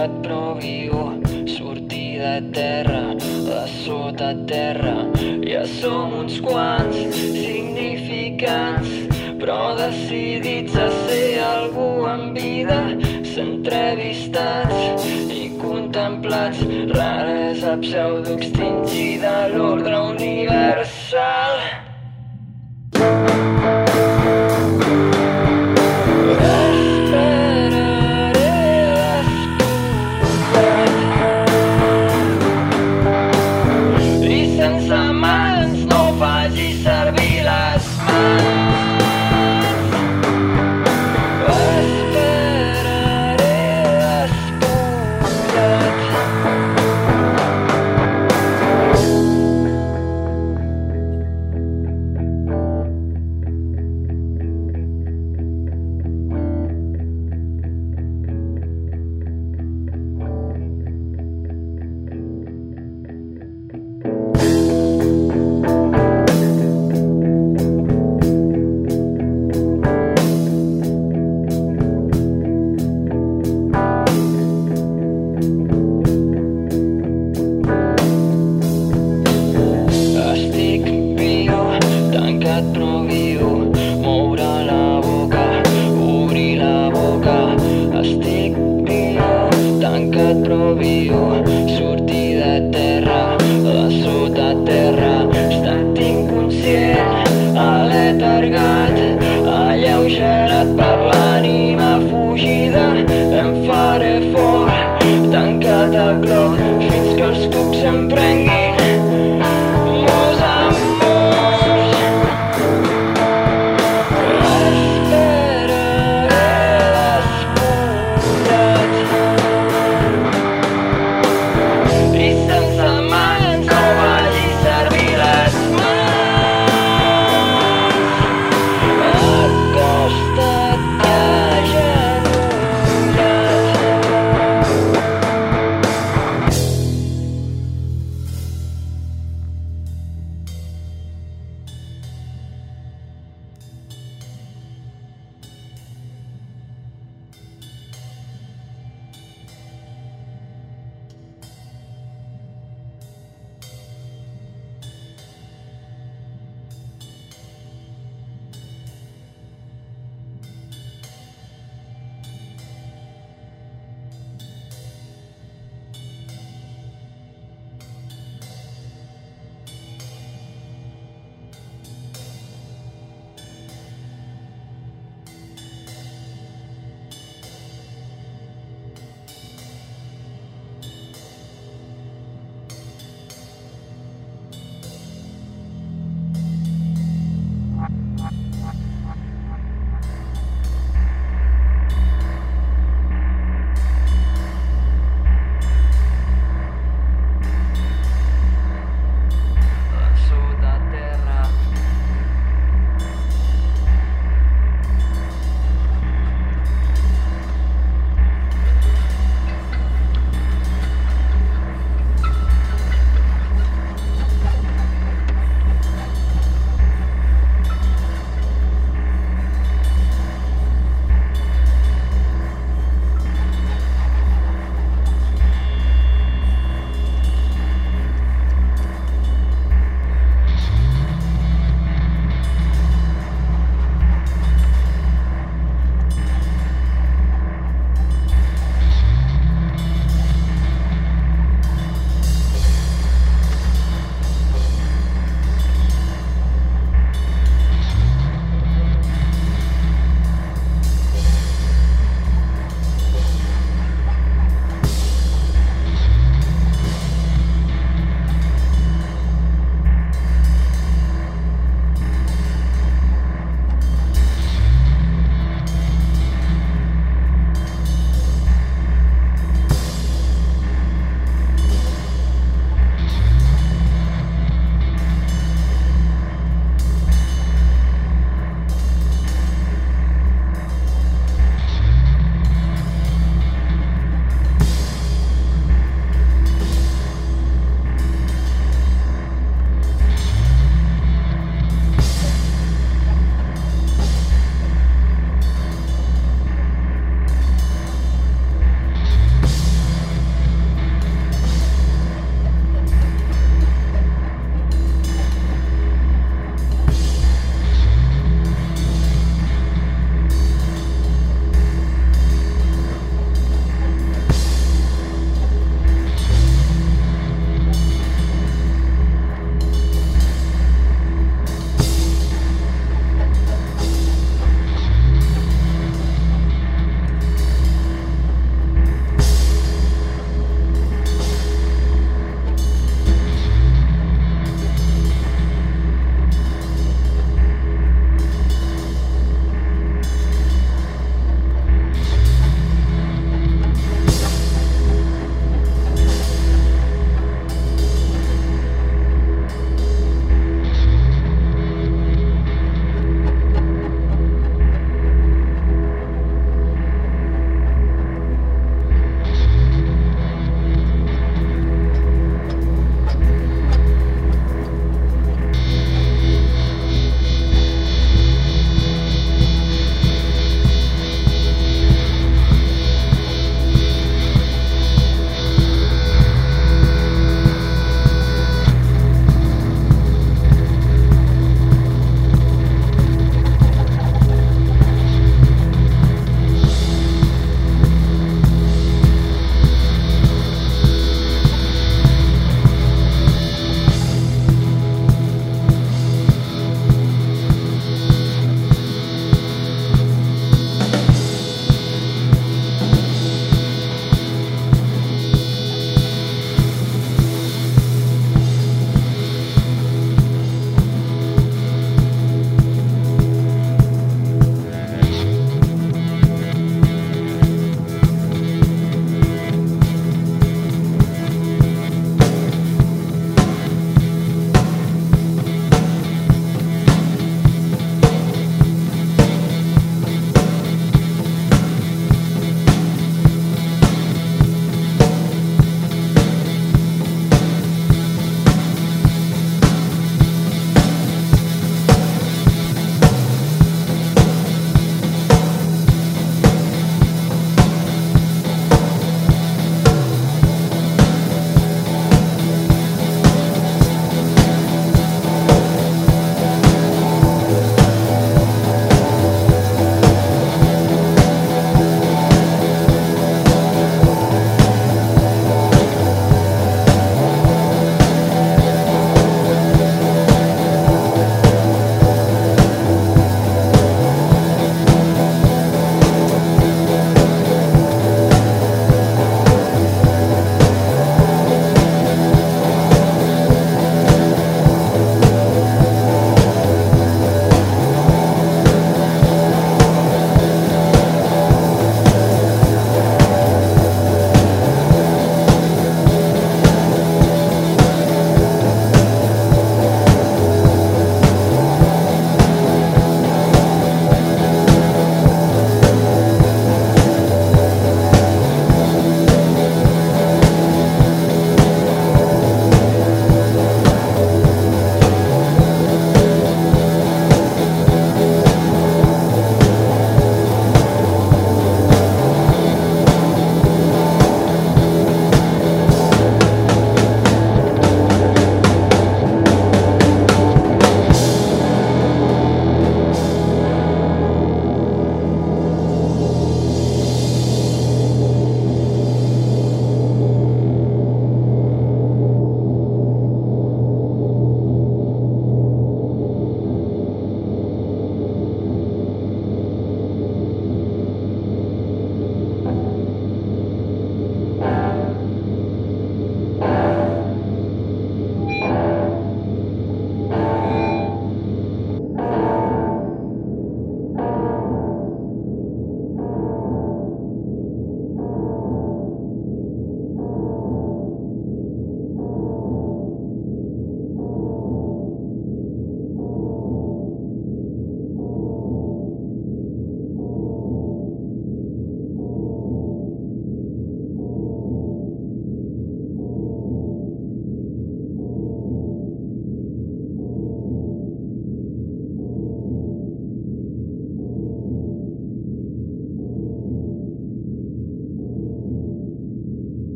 tancat però viu, sortir de terra, de sota terra. Ja som uns quants significants, però decidits a ser algú en vida, s'entrevistats i contemplats, raresa pseudoextingida, l'ordre.